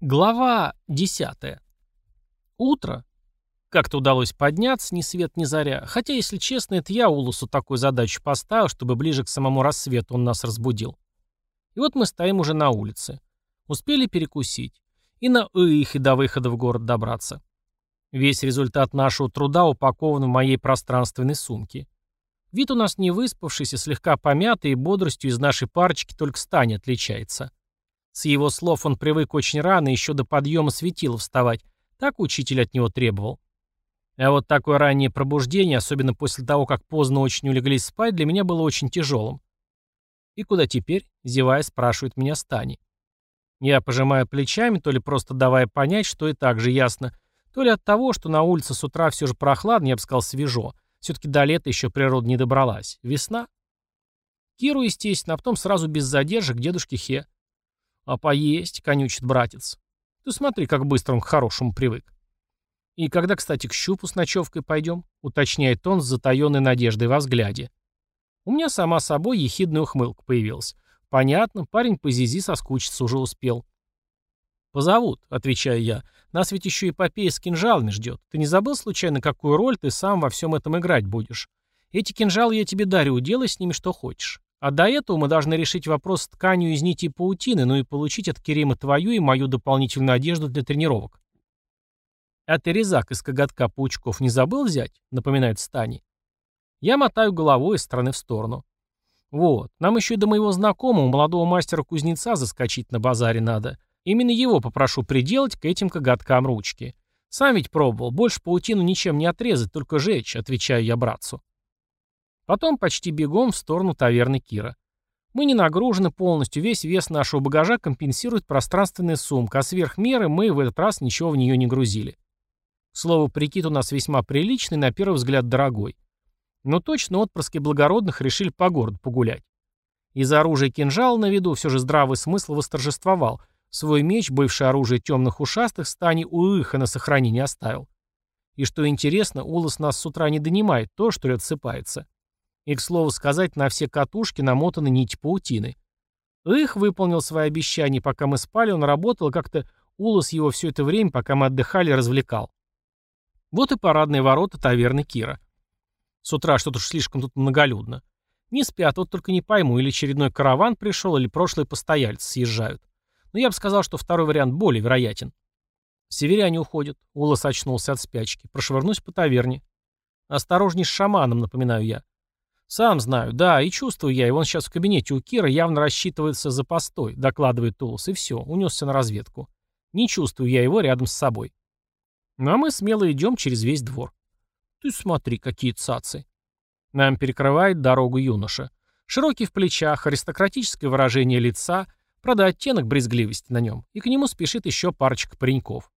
Глава 10. Утро. Как-то удалось подняться, ни свет ни заря. Хотя, если честно, это я Улусу такую задачу поставил, чтобы ближе к самому рассвету он нас разбудил. И вот мы стоим уже на улице. Успели перекусить. И на их и до выхода в город добраться. Весь результат нашего труда упакован в моей пространственной сумке. Вид у нас не выспавшийся, слегка помятый, и бодростью из нашей парочки только Стань отличается. С его слов он привык очень рано, еще до подъема светила вставать. Так учитель от него требовал. А вот такое раннее пробуждение, особенно после того, как поздно очень улеглись спать, для меня было очень тяжелым. «И куда теперь?» — зевая, спрашивает меня Стани. Я пожимаю плечами, то ли просто давая понять, что и так же ясно, то ли от того, что на улице с утра все же прохладно, я бы сказал, свежо. Все-таки до лета еще природа не добралась. Весна. Киру, естественно, а потом сразу без задержек к дедушке Хе. «А поесть?» — конючит братец. «Ты смотри, как быстро он к хорошему привык». «И когда, кстати, к щупу с ночевкой пойдем?» — уточняет он с затаенной надеждой во взгляде. У меня сама собой ехидная ухмылка появилась. Понятно, парень по Зизи соскучиться уже успел. «Позовут», — отвечаю я. «Нас ведь еще эпопея с кинжалами ждет. Ты не забыл случайно, какую роль ты сам во всем этом играть будешь? Эти кинжалы я тебе дарю, делай с ними что хочешь. А до этого мы должны решить вопрос с тканью из нити паутины, ну и получить от Керима твою и мою дополнительную одежду для тренировок. А ты резак из коготка паучков не забыл взять? Напоминает Стани. Я мотаю головой из стороны в сторону. Вот, нам еще и до моего знакомого, молодого мастера-кузнеца, заскочить на базаре надо. Именно его попрошу приделать к этим коготкам ручки. Сам ведь пробовал, больше паутину ничем не отрезать, только жечь, отвечаю я братцу. Потом почти бегом в сторону таверны Кира. Мы не нагружены полностью, весь вес нашего багажа компенсирует пространственная сумка, а сверх меры мы в этот раз ничего в нее не грузили. К слову, прикид у нас весьма приличный, на первый взгляд дорогой. Но точно отпрыски благородных решили по городу погулять. Из оружия кинжал на виду все же здравый смысл восторжествовал. Свой меч, бывший оружие темных ушастых, стани у Иха на сохранение оставил. И что интересно, Улас нас с утра не донимает, то, что ли, отсыпается. И, к слову сказать, на все катушки намотаны нить паутины. Их выполнил свои обещания, пока мы спали, он работал, как-то Улас его все это время, пока мы отдыхали, развлекал. Вот и парадные ворота таверны Кира. С утра что-то уж слишком тут многолюдно. Не спят, вот только не пойму, или очередной караван пришел, или прошлые постояльцы съезжают. Но я бы сказал, что второй вариант более вероятен. Северяне уходят. Улас очнулся от спячки. Прошвырнусь по таверне. Осторожней с шаманом, напоминаю я. «Сам знаю, да, и чувствую я, и он сейчас в кабинете у Кира явно рассчитывается за постой», докладывает Тулус, и все, унесся на разведку. Не чувствую я его рядом с собой. Ну а мы смело идем через весь двор. Ты смотри, какие цацы. Нам перекрывает дорогу юноша. Широкий в плечах, аристократическое выражение лица, правда оттенок брезгливости на нем, и к нему спешит еще парочка пареньков.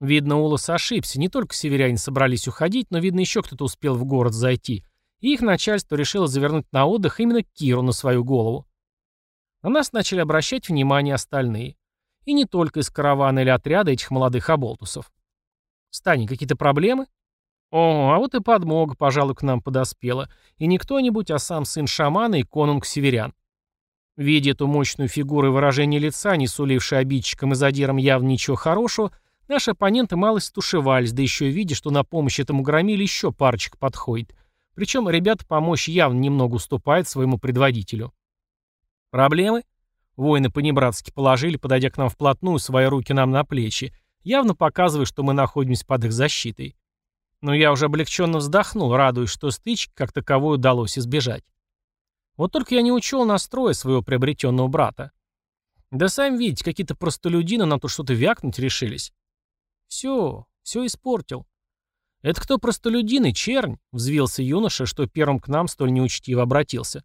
Видно, Улас ошибся, не только северяне собрались уходить, но, видно, еще кто-то успел в город зайти, их начальство решило завернуть на отдых именно Киру на свою голову. На нас начали обращать внимание остальные. И не только из каравана или отряда этих молодых оболтусов. Стани, какие-то проблемы? О, а вот и подмога, пожалуй, к нам подоспела. И не кто-нибудь, а сам сын шамана и конунг северян. Видя эту мощную фигуру и выражение лица, не сулившие обидчикам и задирам явно ничего хорошего, наши оппоненты малость стушевались, да еще и видя, что на помощь этому громиле еще парочка подходит, причем ребята помощь явно немного уступает своему предводителю. Проблемы? Воины по-небратски положили, подойдя к нам вплотную, свои руки нам на плечи, явно показывая, что мы находимся под их защитой. Но я уже облегченно вздохнул, радуясь, что стычки как таковой удалось избежать. Вот только я не учел настроя своего приобретенного брата. Да сами видите, какие-то простолюдины на то что-то вякнуть решились. Все, все испортил. «Это кто простолюдины, чернь?» — взвился юноша, что первым к нам столь неучтиво обратился.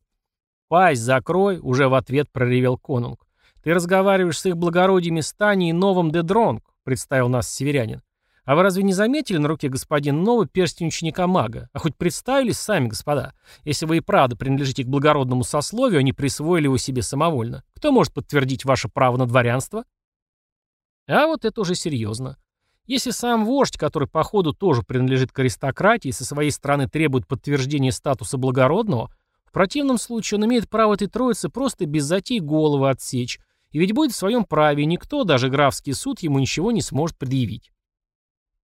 «Пасть закрой!» — уже в ответ проревел конунг. «Ты разговариваешь с их благородиями Стани и новым Дедронг», — представил нас северянин. «А вы разве не заметили на руке господина новый перстень ученика-мага? А хоть представились сами, господа? Если вы и правда принадлежите к благородному сословию, они присвоили его себе самовольно. Кто может подтвердить ваше право на дворянство?» А вот это уже серьезно. Если сам вождь, который по ходу тоже принадлежит к аристократии, со своей стороны требует подтверждения статуса благородного, в противном случае он имеет право этой троицы просто без затей головы отсечь И ведь будет в своем праве, никто, даже графский суд, ему ничего не сможет предъявить.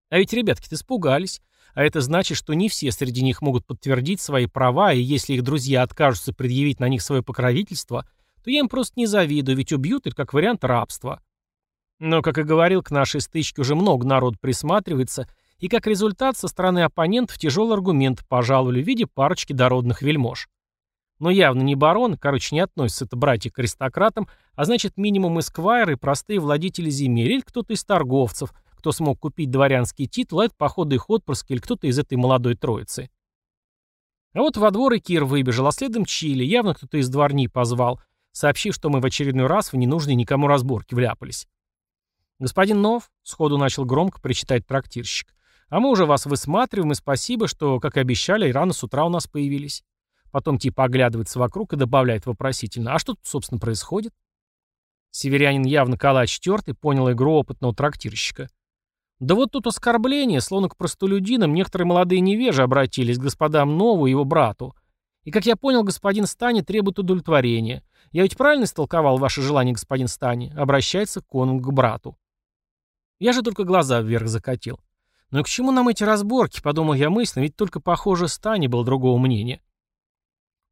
А ведь ребятки-то испугались. А это значит, что не все среди них могут подтвердить свои права, и если их друзья откажутся предъявить на них свое покровительство, то я им просто не завидую, ведь убьют их как вариант рабства. Но, как и говорил, к нашей стычке уже много народ присматривается, и как результат со стороны оппонентов тяжелый аргумент пожаловали в виде парочки дородных вельмож. Но явно не барон, короче, не относятся это братья к аристократам, а значит минимум эсквайры простые владетели земель или кто-то из торговцев, кто смог купить дворянский титул, а это походу их отпрыски или кто-то из этой молодой троицы. А вот во двор и Кир выбежал, а следом Чили, явно кто-то из дворни позвал, сообщив, что мы в очередной раз в ненужные никому разборки вляпались. «Господин Нов», — сходу начал громко причитать трактирщик, «а мы уже вас высматриваем, и спасибо, что, как и обещали, рано с утра у нас появились». Потом типа оглядывается вокруг и добавляет вопросительно, «А что тут, собственно, происходит?» Северянин явно калач тертый, понял игру опытного трактирщика. Да вот тут оскорбление, словно к простолюдинам некоторые молодые невежи обратились к господам Нову и его брату. И, как я понял, господин Стани требует удовлетворения. Я ведь правильно истолковал ваше желание, господин Стани? Обращается конунг к брату. Я же только глаза вверх закатил. Но к чему нам эти разборки, подумал я мысленно, ведь только, похоже, Стани был другого мнения.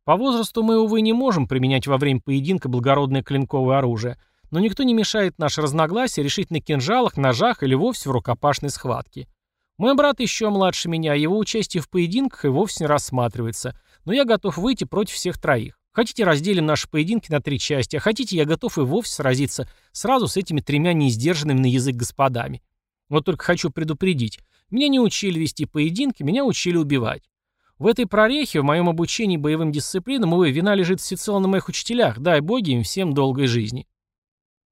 По возрасту мы, увы, не можем применять во время поединка благородное клинковое оружие — но никто не мешает наши разногласия решить на кинжалах, ножах или вовсе в рукопашной схватке. Мой брат еще младше меня, его участие в поединках и вовсе не рассматривается, но я готов выйти против всех троих. Хотите, разделим наши поединки на три части, а хотите, я готов и вовсе сразиться сразу с этими тремя неиздержанными на язык господами. Вот только хочу предупредить. Меня не учили вести поединки, меня учили убивать. В этой прорехе, в моем обучении боевым дисциплинам, увы, вина лежит всецело на моих учителях, дай боги им всем долгой жизни.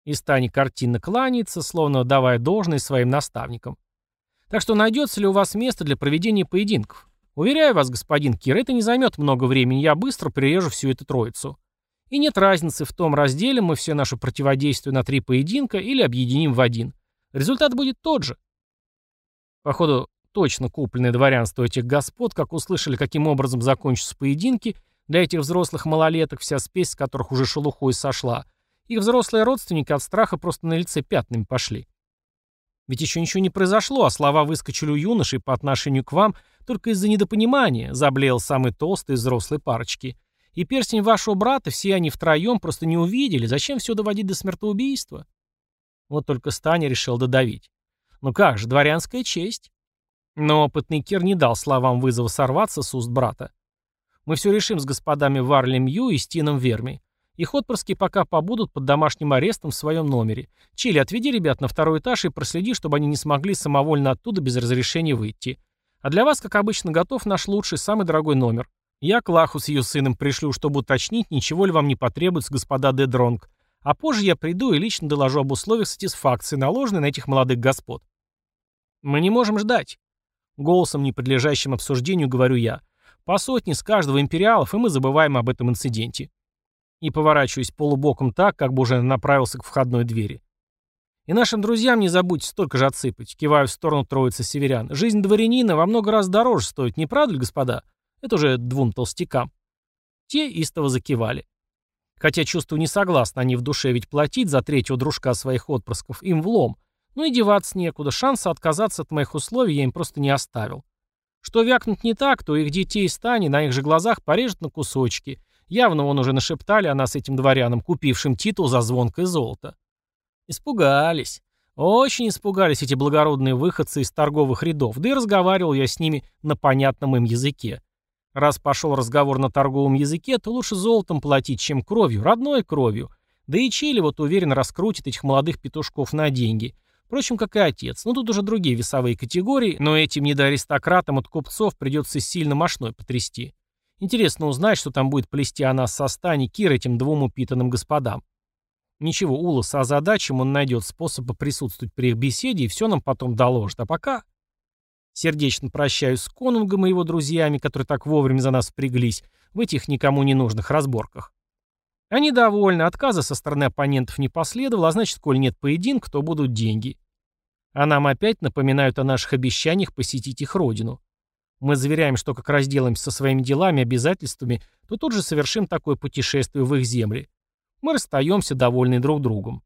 И Стани картинно кланяется, словно давая должное своим наставникам. Так что найдется ли у вас место для проведения поединков? Уверяю вас, господин Кир, это не займет много времени, я быстро прирежу всю эту троицу. И нет разницы в том, разделим мы все наше противодействие на три поединка или объединим в один. Результат будет тот же. Походу, точно купленное дворянство этих господ, как услышали, каким образом закончатся поединки, для этих взрослых малолеток, вся спесь с которых уже шелухой сошла, их взрослые родственники от страха просто на лице пятнами пошли. Ведь еще ничего не произошло, а слова выскочили у юношей по отношению к вам только из-за недопонимания, заблеял самый толстый из взрослой парочки. И перстень вашего брата все они втроем просто не увидели. Зачем все доводить до смертоубийства? Вот только Стани решил додавить. Ну как же, дворянская честь. Но опытный Кир не дал словам вызова сорваться с уст брата. Мы все решим с господами Варлем Ю и Стином Верми. Их отпрыски пока побудут под домашним арестом в своем номере. Чили, отведи ребят на второй этаж и проследи, чтобы они не смогли самовольно оттуда без разрешения выйти. А для вас, как обычно, готов наш лучший, самый дорогой номер. Я к Лаху с ее сыном пришлю, чтобы уточнить, ничего ли вам не потребуется, господа Дедронг. А позже я приду и лично доложу об условиях сатисфакции, наложенной на этих молодых господ. Мы не можем ждать. Голосом, не подлежащим обсуждению, говорю я. По сотне с каждого империалов, и мы забываем об этом инциденте и поворачиваюсь полубоком так, как бы уже направился к входной двери. И нашим друзьям не забудьте столько же отсыпать. Киваю в сторону троицы северян. Жизнь дворянина во много раз дороже стоит, не правда ли, господа? Это уже двум толстякам. Те истово закивали. Хотя чувствую не согласны они в душе, ведь платить за третьего дружка своих отпрысков им влом. Ну и деваться некуда, шанса отказаться от моих условий я им просто не оставил. Что вякнут не так, то их детей стани на их же глазах порежут на кусочки, Явно он уже нашептали о нас этим дворянам, купившим титул за звонкое золото. Испугались. Очень испугались эти благородные выходцы из торговых рядов, да и разговаривал я с ними на понятном им языке. Раз пошел разговор на торговом языке, то лучше золотом платить, чем кровью, родной кровью. Да и Чили вот уверенно раскрутит этих молодых петушков на деньги. Впрочем, как и отец. Ну тут уже другие весовые категории, но этим недоаристократам от купцов придется сильно мощной потрясти. Интересно узнать, что там будет плести о нас со стани Кир этим двум упитанным господам. Ничего, Уласа озадачим, он найдет способ присутствовать при их беседе и все нам потом доложит. А пока... Сердечно прощаюсь с Конунгом и его друзьями, которые так вовремя за нас впряглись в этих никому не нужных разборках. Они довольны, отказа со стороны оппонентов не последовало, а значит, коль нет поединка, то будут деньги. А нам опять напоминают о наших обещаниях посетить их родину. Мы заверяем, что как разделаемся со своими делами, обязательствами, то тут же совершим такое путешествие в их земли. Мы расстаемся, довольны друг другом.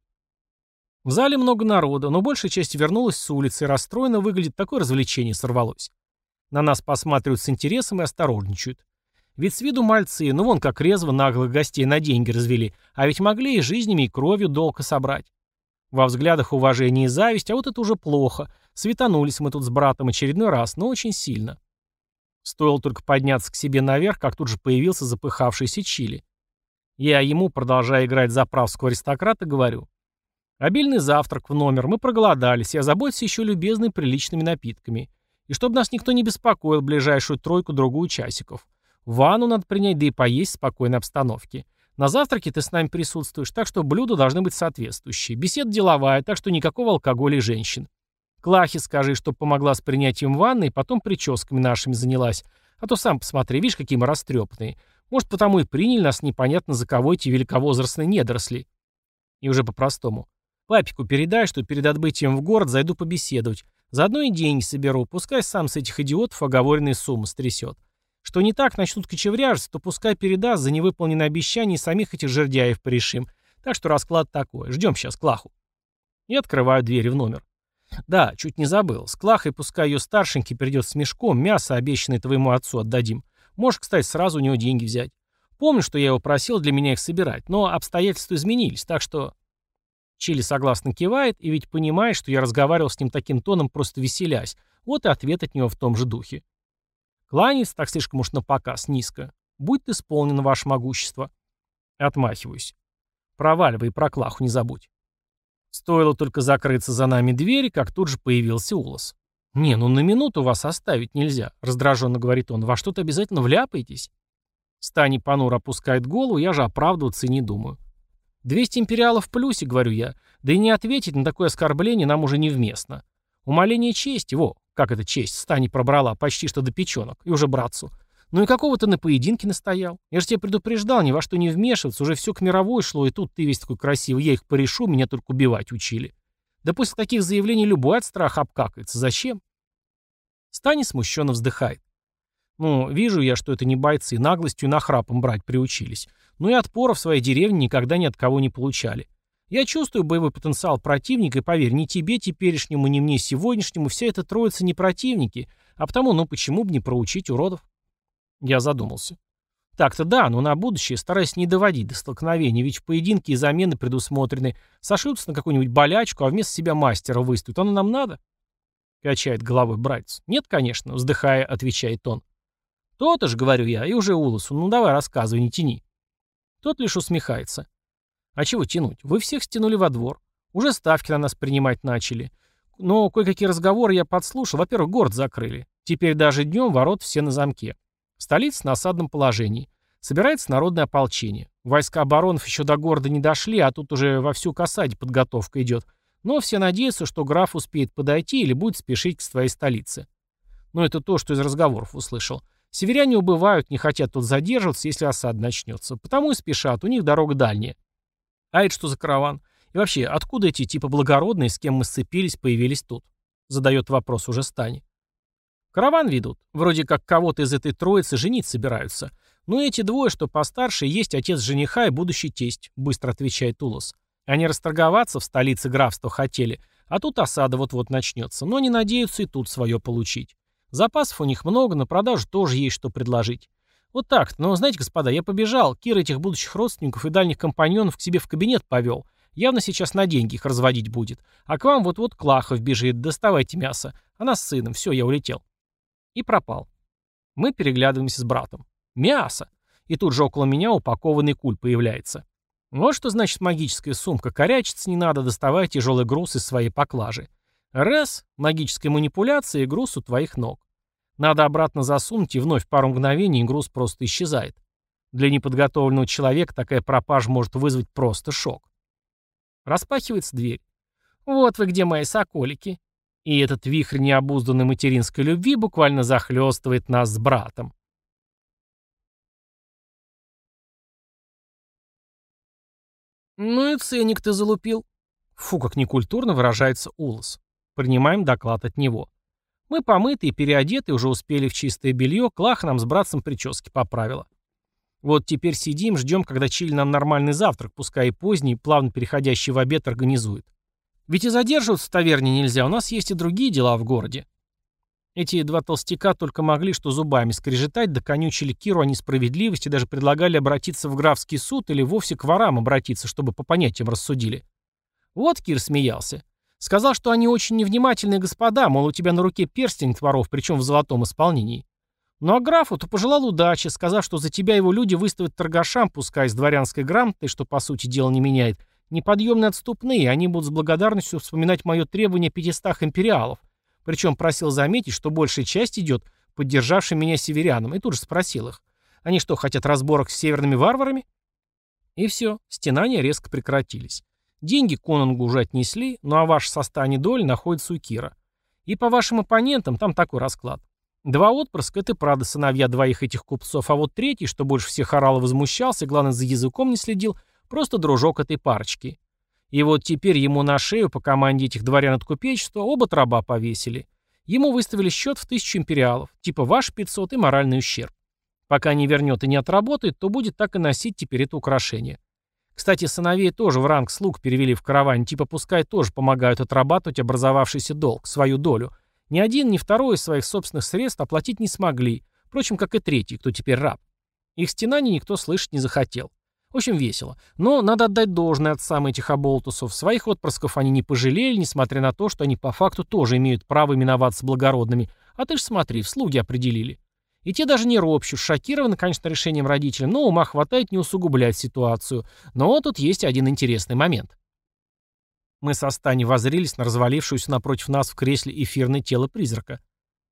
В зале много народа, но большая часть вернулась с улицы и расстроенно выглядит, такое развлечение сорвалось. На нас посматривают с интересом и осторожничают. Ведь с виду мальцы, ну вон как резво наглых гостей на деньги развели, а ведь могли и жизнями, и кровью долго собрать. Во взглядах уважение и зависть, а вот это уже плохо. Светанулись мы тут с братом очередной раз, но очень сильно. Стоило только подняться к себе наверх, как тут же появился запыхавшийся Чили. Я ему, продолжая играть заправского аристократа, говорю. Обильный завтрак в номер, мы проголодались, и озаботься еще любезными приличными напитками. И чтобы нас никто не беспокоил ближайшую тройку-другую часиков. Ванну надо принять, да и поесть в спокойной обстановке. На завтраке ты с нами присутствуешь, так что блюда должны быть соответствующие. Беседа деловая, так что никакого алкоголя и женщин. Клахе скажи, что помогла с принятием ванны и потом прическами нашими занялась. А то сам посмотри, видишь, какие мы растрепанные. Может, потому и приняли нас непонятно за кого эти великовозрастные недоросли. И уже по-простому. Папику передай, что перед отбытием в город зайду побеседовать. Заодно и деньги соберу, пускай сам с этих идиотов оговоренные суммы стрясет. Что не так начнут кочевряжиться, то пускай передаст за невыполненное обещание и самих этих жердяев порешим. Так что расклад такой. Ждем сейчас Клаху. И открываю двери в номер. Да, чуть не забыл. С Клахой пускай ее старшенький придет с мешком, мясо, обещанное твоему отцу, отдадим. Можешь, кстати, сразу у него деньги взять. Помню, что я его просил для меня их собирать, но обстоятельства изменились, так что... Чили согласно кивает, и ведь понимает, что я разговаривал с ним таким тоном, просто веселясь. Вот и ответ от него в том же духе. Кланяется так слишком уж напоказ, низко. Будет исполнено ваше могущество. Отмахиваюсь. Проваливай, про Клаху не забудь. Стоило только закрыться за нами двери, как тут же появился Улас. «Не, ну на минуту вас оставить нельзя», — раздраженно говорит он. «Во что-то обязательно вляпаетесь?» Стани понур опускает голову, я же оправдываться не думаю. «Двести империалов в плюсе», — говорю я. «Да и не ответить на такое оскорбление нам уже невместно. Умоление чести, во, как это честь, стани пробрала почти что до печенок, и уже братцу. Ну и какого ты на поединке настоял? Я же тебя предупреждал, ни во что не вмешиваться, уже все к мировой шло, и тут ты весь такой красивый, я их порешу, меня только убивать учили. Да после таких заявлений любой от страха обкакается. Зачем? Стани смущенно вздыхает. Ну, вижу я, что это не бойцы, наглостью и нахрапом брать приучились. Ну и отпора в своей деревне никогда ни от кого не получали. Я чувствую боевой потенциал противника, и поверь, ни тебе теперешнему, ни мне сегодняшнему вся эта троица не противники, а потому, ну почему бы не проучить уродов? Я задумался. Так-то да, но на будущее стараюсь не доводить до столкновения, ведь в поединке и замены предусмотрены. Сошьются на какую-нибудь болячку, а вместо себя мастера выставят. Оно нам надо? Качает головой братец. Нет, конечно, вздыхая, отвечает он. То-то же, говорю я, и уже Улусу, ну давай рассказывай, не тяни. Тот лишь усмехается. А чего тянуть? Вы всех стянули во двор. Уже ставки на нас принимать начали. Но кое-какие разговоры я подслушал. Во-первых, город закрыли. Теперь даже днем ворот все на замке. Столица на осадном положении. Собирается народное ополчение. Войска оборонов еще до города не дошли, а тут уже вовсю к осаде подготовка идет. Но все надеются, что граф успеет подойти или будет спешить к своей столице. Но это то, что из разговоров услышал. Северяне убывают, не хотят тут задерживаться, если осада начнется. Потому и спешат, у них дорога дальняя. А это что за караван? И вообще, откуда эти типа благородные, с кем мы сцепились, появились тут? Задает вопрос уже Стани. Караван ведут. Вроде как кого-то из этой троицы женить собираются. Ну эти двое, что постарше, есть отец жениха и будущий тесть, быстро отвечает Улос. Они расторговаться в столице графства хотели, а тут осада вот-вот начнется, но не надеются и тут свое получить. Запасов у них много, на продажу тоже есть что предложить. Вот так Но, знаете, господа, я побежал. Кир этих будущих родственников и дальних компаньонов к себе в кабинет повел. Явно сейчас на деньги их разводить будет. А к вам вот-вот Клахов бежит. Доставайте мясо. Она с сыном. Все, я улетел. И пропал. Мы переглядываемся с братом. Мясо! И тут же около меня упакованный куль появляется. Вот что значит магическая сумка. Корячиться не надо, доставая тяжелый груз из своей поклажи. Раз — магическая манипуляция и груз у твоих ног. Надо обратно засунуть, и вновь пару мгновений груз просто исчезает. Для неподготовленного человека такая пропажа может вызвать просто шок. Распахивается дверь. «Вот вы где, мои соколики!» И этот вихрь необузданной материнской любви буквально захлестывает нас с братом. «Ну и ценник ты залупил». Фу, как некультурно выражается Улас. Принимаем доклад от него. Мы помыты и переодеты, уже успели в чистое белье, Клах нам с братцем прически поправила. Вот теперь сидим, ждем, когда Чили нам нормальный завтрак, пускай и поздний, плавно переходящий в обед, организует. Ведь и задерживаться в таверне нельзя, у нас есть и другие дела в городе. Эти два толстяка только могли что зубами скрежетать, да конючили Киру о несправедливости, даже предлагали обратиться в графский суд или вовсе к ворам обратиться, чтобы по понятиям рассудили. Вот Кир смеялся. Сказал, что они очень невнимательные господа, мол, у тебя на руке перстень от воров, причем в золотом исполнении. Ну а графу-то пожелал удачи, сказав, что за тебя его люди выставят торгашам, пускай с дворянской грамотой, что по сути дела не меняет, неподъемные отступные, они будут с благодарностью вспоминать мое требование пятистах империалов. Причем просил заметить, что большая часть идет поддержавшим меня северянам, и тут же спросил их. Они что, хотят разборок с северными варварами? И все, стенания резко прекратились. Деньги Конунгу уже отнесли, ну а ваш состояние доли находится у Кира. И по вашим оппонентам там такой расклад. Два отпрыска — это правда сыновья двоих этих купцов, а вот третий, что больше всех орал и возмущался, главное, за языком не следил, просто дружок этой парочки. И вот теперь ему на шею по команде этих дворян от купечества оба траба повесили. Ему выставили счет в тысячу империалов, типа ваш 500 и моральный ущерб. Пока не вернет и не отработает, то будет так и носить теперь это украшение. Кстати, сыновей тоже в ранг слуг перевели в караване, типа пускай тоже помогают отрабатывать образовавшийся долг, свою долю – ни один, ни второй из своих собственных средств оплатить не смогли, впрочем, как и третий, кто теперь раб. Их стенаний никто слышать не захотел. Общем, весело. Но надо отдать должное отцам этих оболтусов. Своих отпрысков они не пожалели, несмотря на то, что они по факту тоже имеют право именоваться благородными. А ты ж смотри, в слуги определили. И те даже не ропщут, шокированы, конечно, решением родителей, но ума хватает не усугублять ситуацию. Но тут есть один интересный момент. Мы со Стани возрились на развалившуюся напротив нас в кресле эфирное тело призрака.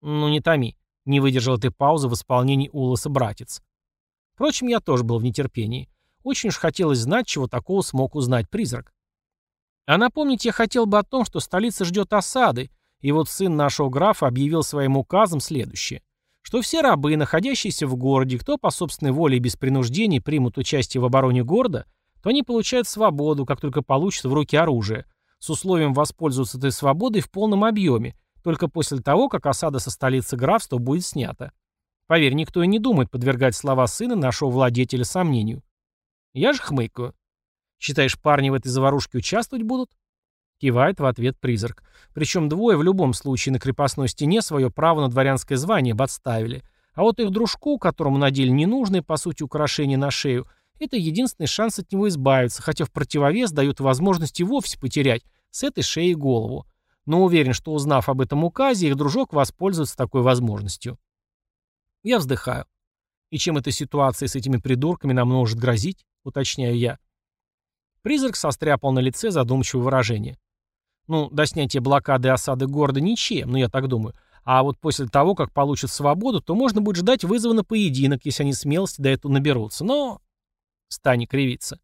«Ну не томи», — не выдержал этой паузы в исполнении Улоса братец. Впрочем, я тоже был в нетерпении. Очень уж хотелось знать, чего такого смог узнать призрак. А напомнить я хотел бы о том, что столица ждет осады, и вот сын нашего графа объявил своим указом следующее, что все рабы, находящиеся в городе, кто по собственной воле и без принуждений примут участие в обороне города, то они получают свободу, как только получат в руки оружие, с условием воспользоваться этой свободой в полном объеме, только после того, как осада со столицы графства будет снята. Поверь, никто и не думает подвергать слова сына нашего владетеля сомнению. Я же хмыкаю. Считаешь, парни в этой заварушке участвовать будут? Кивает в ответ призрак. Причем двое в любом случае на крепостной стене свое право на дворянское звание бы отставили. А вот их дружку, которому надели ненужные, по сути, украшения на шею, это единственный шанс от него избавиться, хотя в противовес дает возможность и вовсе потерять с этой шеей голову. Но уверен, что узнав об этом указе, их дружок воспользуется такой возможностью. Я вздыхаю. И чем эта ситуация с этими придурками нам может грозить, уточняю я. Призрак состряпал на лице задумчивое выражение. Ну, до снятия блокады и осады города ничем, ну я так думаю. А вот после того, как получат свободу, то можно будет ждать вызова на поединок, если они смелости до этого наберутся. Но Стани кривится.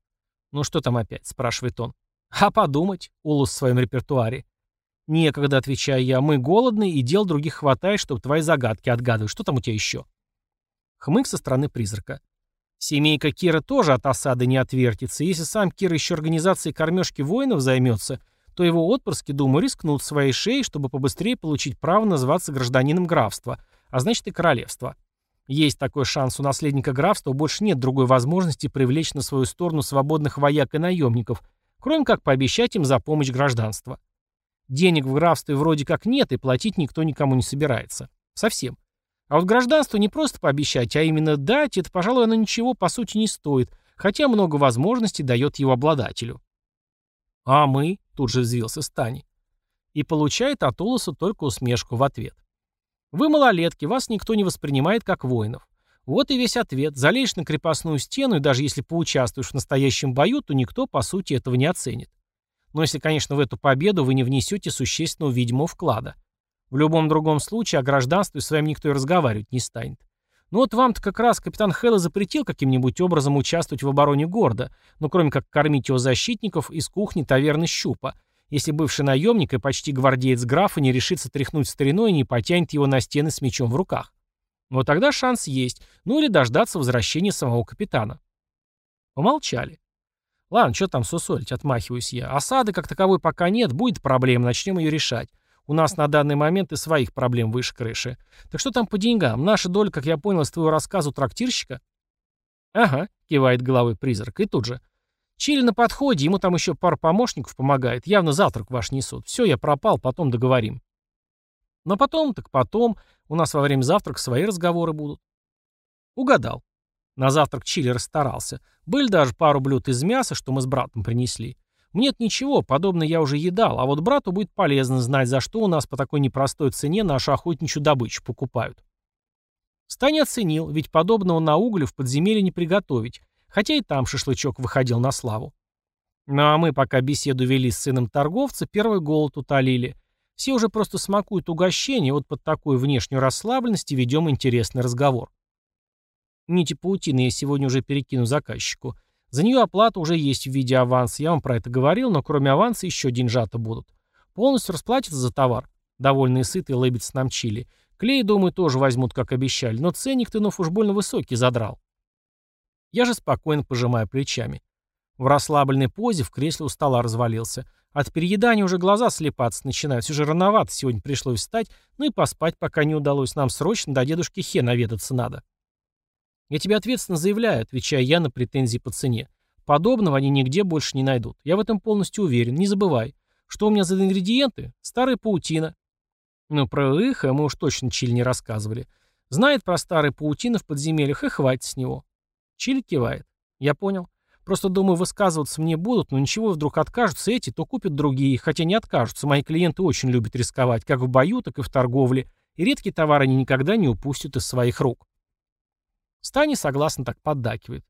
«Ну что там опять?» — спрашивает он. «А подумать», — Улус в своем репертуаре. «Некогда», — отвечаю я, — «мы голодны, и дел других хватает, чтобы твои загадки отгадывать. Что там у тебя еще?» Хмык со стороны призрака. Семейка Кира тоже от осады не отвертится. Если сам Кир еще организацией кормежки воинов займется, то его отпрыски, думаю, рискнут своей шеей, чтобы побыстрее получить право называться гражданином графства, а значит и королевства. Есть такой шанс у наследника графства, больше нет другой возможности привлечь на свою сторону свободных вояк и наемников, кроме как пообещать им за помощь гражданства. Денег в графстве вроде как нет, и платить никто никому не собирается. Совсем. А вот гражданство не просто пообещать, а именно дать, это, пожалуй, оно ничего по сути не стоит, хотя много возможностей дает его обладателю. А мы, тут же взвился Стани. И получает от Улоса только усмешку в ответ. Вы малолетки, вас никто не воспринимает как воинов. Вот и весь ответ. Залезешь на крепостную стену, и даже если поучаствуешь в настоящем бою, то никто, по сути, этого не оценит. Но если, конечно, в эту победу вы не внесете существенного видимого вклада. В любом другом случае о гражданстве с вами никто и разговаривать не станет. Ну вот вам-то как раз капитан Хэлла запретил каким-нибудь образом участвовать в обороне города, ну кроме как кормить его защитников из кухни таверны Щупа, если бывший наемник и почти гвардеец графа не решится тряхнуть стариной и не потянет его на стены с мечом в руках. Вот тогда шанс есть, ну или дождаться возвращения самого капитана. Помолчали. Ладно, что там сусолить, отмахиваюсь я. Осады как таковой пока нет, будет проблема, начнем ее решать. У нас на данный момент и своих проблем выше крыши. Так что там по деньгам? Наша доля, как я понял из твоего рассказа трактирщика? «Ага», — кивает головой призрак, и тут же. «Чили на подходе, ему там еще пара помощников помогает, явно завтрак ваш несут. Все, я пропал, потом договорим». Но потом, так потом, у нас во время завтрака свои разговоры будут. Угадал. На завтрак Чили расстарался. Были даже пару блюд из мяса, что мы с братом принесли. Мне ничего, подобное я уже едал, а вот брату будет полезно знать, за что у нас по такой непростой цене нашу охотничью добычу покупают. Стань оценил, ведь подобного на углю в подземелье не приготовить, хотя и там шашлычок выходил на славу. Ну а мы, пока беседу вели с сыном торговца, первый голод утолили. Все уже просто смакуют угощение, вот под такую внешнюю расслабленность и ведем интересный разговор. Нити паутины я сегодня уже перекину заказчику. За нее оплата уже есть в виде аванса, я вам про это говорил, но кроме аванса еще деньжата будут. Полностью расплатятся за товар. Довольные сытые лыбятся нам чили. Клей, думаю, тоже возьмут, как обещали, но ценник ты, ну, уж больно высокий задрал. Я же спокойно пожимаю плечами. В расслабленной позе в кресле у стола развалился. От переедания уже глаза слепаться начинают. Все же рановато сегодня пришлось встать, ну и поспать пока не удалось. Нам срочно до дедушки Хе наведаться надо. Я тебе ответственно заявляю, отвечая я на претензии по цене. Подобного они нигде больше не найдут. Я в этом полностью уверен. Не забывай. Что у меня за ингредиенты? Старая паутина. Ну, про их мы уж точно Чиль не рассказывали. Знает про старые паутины в подземельях, и хватит с него. Чиль кивает. Я понял. Просто думаю, высказываться мне будут, но ничего, вдруг откажутся эти, то купят другие, хотя не откажутся. Мои клиенты очень любят рисковать, как в бою, так и в торговле, и редкие товары они никогда не упустят из своих рук. Стани согласно так поддакивает.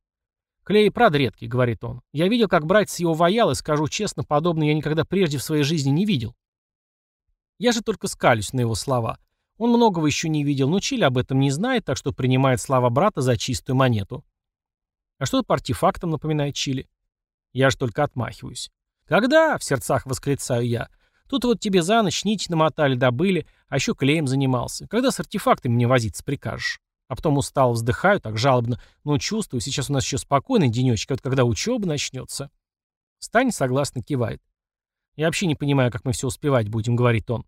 «Клей прад редкий», — говорит он. «Я видел, как братец его воял, и, скажу честно, подобное я никогда прежде в своей жизни не видел». Я же только скалюсь на его слова. Он многого еще не видел, но Чили об этом не знает, так что принимает слова брата за чистую монету. А что по артефактам напоминает Чили? Я же только отмахиваюсь. «Когда?» — в сердцах восклицаю я. «Тут вот тебе за ночь нить намотали, добыли, а еще клеем занимался. Когда с артефактами мне возиться прикажешь?» А потом устал, вздыхаю, так жалобно. Но чувствую, сейчас у нас еще спокойный денечек, а вот когда учеба начнется. Стань согласно кивает. Я вообще не понимаю, как мы все успевать будем, говорит он.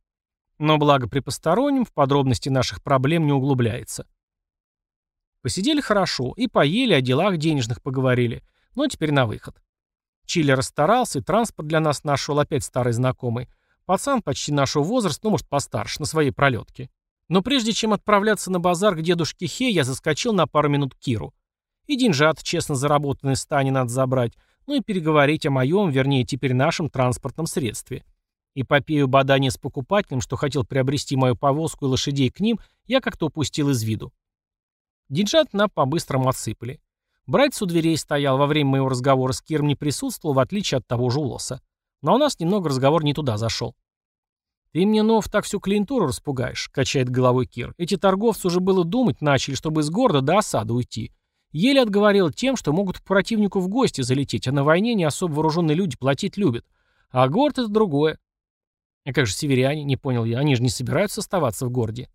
Но благо при постороннем в подробности наших проблем не углубляется. Посидели хорошо, и поели, о делах денежных поговорили. Но теперь на выход. Чили расстарался, и транспорт для нас нашел опять старый знакомый. Пацан почти нашего возраста, ну, может, постарше, на своей пролетке. Но прежде чем отправляться на базар к дедушке Хе, я заскочил на пару минут к Киру. И деньжат, честно заработанный стане, надо забрать, ну и переговорить о моем, вернее, теперь нашем транспортном средстве. Эпопею бадания с покупателем, что хотел приобрести мою повозку и лошадей к ним, я как-то упустил из виду. Деньжат нам по-быстрому отсыпали. Братец у дверей стоял, во время моего разговора с Киром не присутствовал, в отличие от того же Улоса. Но у нас немного разговор не туда зашел. «Ты мне, Нов, так всю клиентуру распугаешь», — качает головой Кир. «Эти торговцы уже было думать начали, чтобы из города до осады уйти. Еле отговорил тем, что могут к противнику в гости залететь, а на войне не особо вооруженные люди платить любят. А город — это другое». «А как же северяне?» — не понял я. «Они же не собираются оставаться в городе».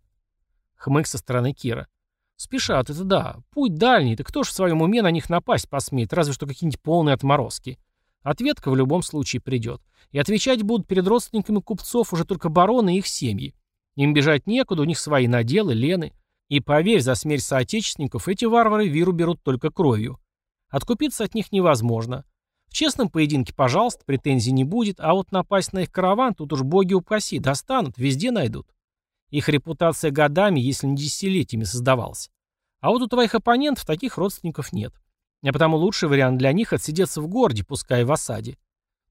Хмык со стороны Кира. «Спешат, это да. Путь дальний, так кто ж в своем уме на них напасть посмеет, разве что какие-нибудь полные отморозки. Ответка в любом случае придет. И отвечать будут перед родственниками купцов уже только бароны и их семьи. Им бежать некуда, у них свои наделы, лены. И поверь, за смерть соотечественников эти варвары виру берут только кровью. Откупиться от них невозможно. В честном поединке, пожалуйста, претензий не будет, а вот напасть на их караван тут уж боги упаси, достанут, везде найдут. Их репутация годами, если не десятилетиями создавалась. А вот у твоих оппонентов таких родственников нет. А потому лучший вариант для них отсидеться в городе, пускай в осаде.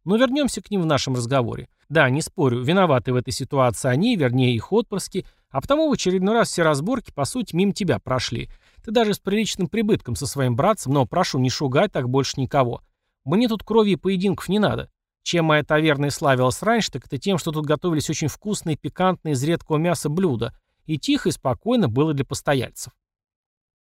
Но вернемся к ним в нашем разговоре. Да, не спорю, виноваты в этой ситуации они, вернее их отпрыски, а потому в очередной раз все разборки, по сути, мимо тебя прошли. Ты даже с приличным прибытком со своим братцем, но прошу, не шугай так больше никого. Мне тут крови и поединков не надо. Чем моя таверна и славилась раньше, так это тем, что тут готовились очень вкусные, пикантные из редкого мяса блюда, и тихо и спокойно было для постояльцев.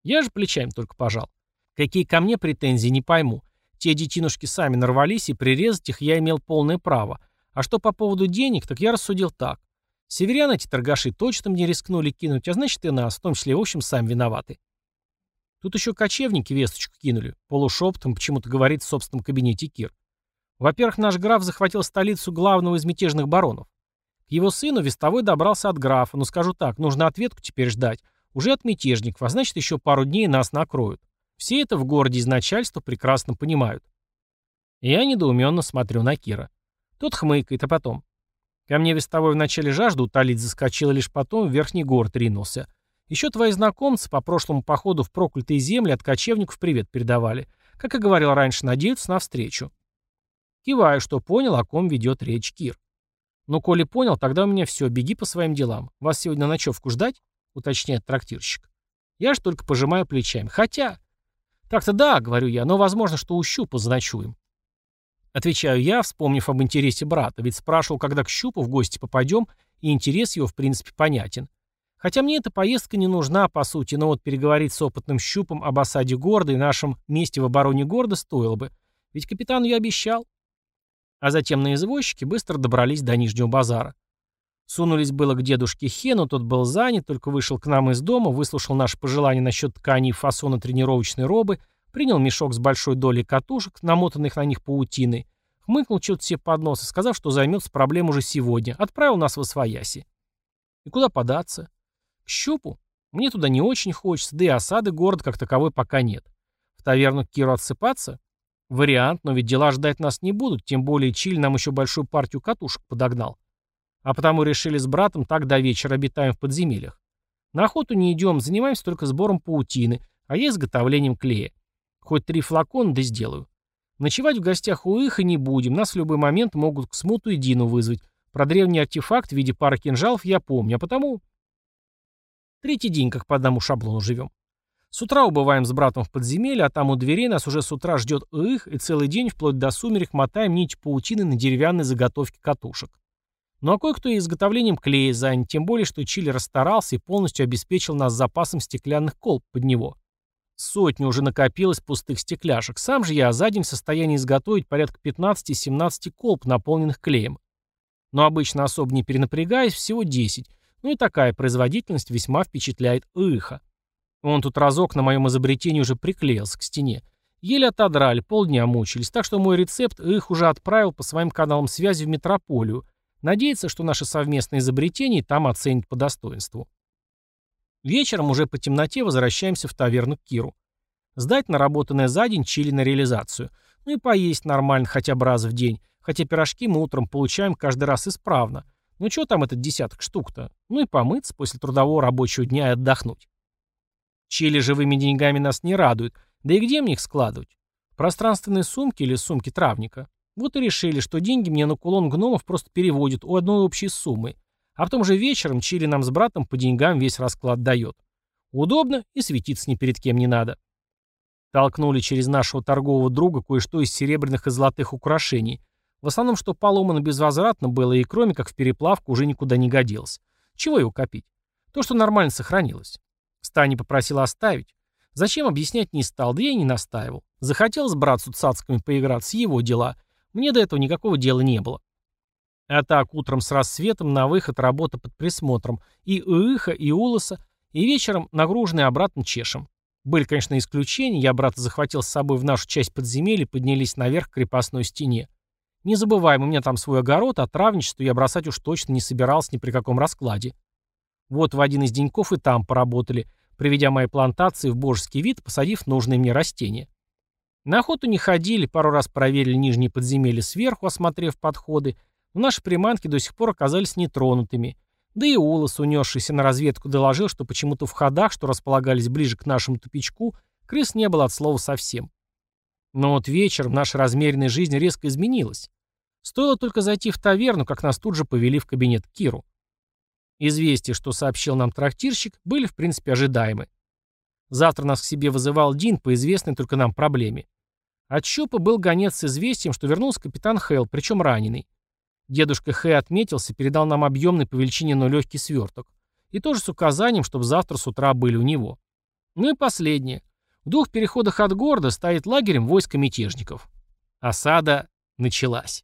Я же плечами только пожал. Какие ко мне претензии, не пойму. Те детинушки сами нарвались, и прирезать их я имел полное право. А что по поводу денег, так я рассудил так. Северян эти торгаши точно мне рискнули кинуть, а значит и нас, в том числе, в общем, сами виноваты. Тут еще кочевники весточку кинули. Полушепотом почему-то говорит в собственном кабинете Кир. Во-первых, наш граф захватил столицу главного из мятежных баронов. К его сыну вестовой добрался от графа, но скажу так, нужно ответку теперь ждать. Уже от мятежников, а значит еще пару дней нас накроют. Все это в городе из начальства прекрасно понимают. Я недоуменно смотрю на Кира. Тот хмыкает, а потом. Ко мне вестовой вначале жажду утолить заскочил, лишь потом в верхний город ринулся. Еще твои знакомцы по прошлому походу в проклятые земли от кочевников привет передавали. Как и говорил раньше, надеются на встречу. Киваю, что понял, о ком ведет речь Кир. Ну, коли понял, тогда у меня все, беги по своим делам. Вас сегодня ночевку ждать? Уточняет трактирщик. Я ж только пожимаю плечами. Хотя... Так-то да, говорю я, но возможно, что у щупа заночуем. Отвечаю я, вспомнив об интересе брата, ведь спрашивал, когда к щупу в гости попадем, и интерес его, в принципе, понятен. Хотя мне эта поездка не нужна, по сути, но вот переговорить с опытным щупом об осаде города и нашем месте в обороне города стоило бы. Ведь капитан я обещал. А затем на извозчике быстро добрались до Нижнего базара. Сунулись было к дедушке Хену, тот был занят, только вышел к нам из дома, выслушал наши пожелания насчет ткани и фасона тренировочной робы, принял мешок с большой долей катушек, намотанных на них паутиной, хмыкнул что-то себе под нос и, сказав, что займется проблем уже сегодня, отправил нас в Освояси. И куда податься? К щупу? Мне туда не очень хочется, да и осады город как таковой пока нет. В таверну к Киру отсыпаться? Вариант, но ведь дела ждать нас не будут, тем более Чиль нам еще большую партию катушек подогнал. А потому решили с братом так до вечера обитаем в подземельях. На охоту не идем, занимаемся только сбором паутины, а я изготовлением клея. Хоть три флакона да сделаю. Ночевать в гостях у их и не будем, нас в любой момент могут к смуту и Дину вызвать. Про древний артефакт в виде пары кинжалов я помню, а потому Третий день как по одному шаблону живем. С утра убываем с братом в подземелье, а там у дверей нас уже с утра ждет их, и целый день вплоть до сумерек мотаем нить паутины на деревянной заготовке катушек. Ну а кое-кто и изготовлением клея занят, тем более, что Чили расстарался и полностью обеспечил нас запасом стеклянных колб под него. Сотни уже накопилось пустых стекляшек. Сам же я за день в состоянии изготовить порядка 15-17 колб, наполненных клеем. Но обычно особо не перенапрягаясь, всего 10, ну и такая производительность весьма впечатляет Иха. Он тут разок на моем изобретении уже приклеился к стене. Еле отодрали, полдня мучились, так что мой рецепт их уже отправил по своим каналам связи в метрополию. Надеется, что наше совместное изобретение там оценят по достоинству. Вечером уже по темноте возвращаемся в таверну к Киру. Сдать наработанное за день чили на реализацию. Ну и поесть нормально хотя бы раз в день, хотя пирожки мы утром получаем каждый раз исправно. Ну что там этот десяток штук-то? Ну и помыться после трудового рабочего дня и отдохнуть. Чили живыми деньгами нас не радуют. Да и где мне их складывать? В пространственные сумки или сумки травника? Вот и решили, что деньги мне на кулон гномов просто переводят у одной общей суммы. А потом же вечером Чили нам с братом по деньгам весь расклад дает. Удобно и светиться ни перед кем не надо. Толкнули через нашего торгового друга кое-что из серебряных и золотых украшений, в основном, что поломано безвозвратно было и кроме как в переплавку уже никуда не годилось. Чего его копить? То, что нормально сохранилось. Стани попросил оставить. Зачем объяснять не стал, да я и не настаивал. Захотел с братцу цацками поиграть, с его дела. Мне до этого никакого дела не было. А так, утром с рассветом на выход работа под присмотром. И Уиха, и Улоса, и вечером нагруженный обратно чешем. Были, конечно, исключения. Я брата захватил с собой в нашу часть подземелья и поднялись наверх к крепостной стене. Не забываем, у меня там свой огород, а травничество я бросать уж точно не собирался ни при каком раскладе. Вот в один из деньков и там поработали, приведя мои плантации в божеский вид, посадив нужные мне растения. На охоту не ходили, пару раз проверили нижние подземелья сверху, осмотрев подходы, но наши приманки до сих пор оказались нетронутыми. Да и Улас, унесшийся на разведку, доложил, что почему-то в ходах, что располагались ближе к нашему тупичку, крыс не было от слова совсем. Но вот вечером наша размеренная жизнь резко изменилась. Стоило только зайти в таверну, как нас тут же повели в кабинет Киру. Известия, что сообщил нам трактирщик, были в принципе ожидаемы. Завтра нас к себе вызывал Дин по известной только нам проблеме. От Щупа был гонец с известием, что вернулся капитан Хейл, причем раненый. Дедушка Хэ отметился, передал нам объемный по величине, но легкий сверток. И тоже с указанием, чтобы завтра с утра были у него. Ну и последнее. В двух переходах от города стоит лагерем войско мятежников. Осада началась.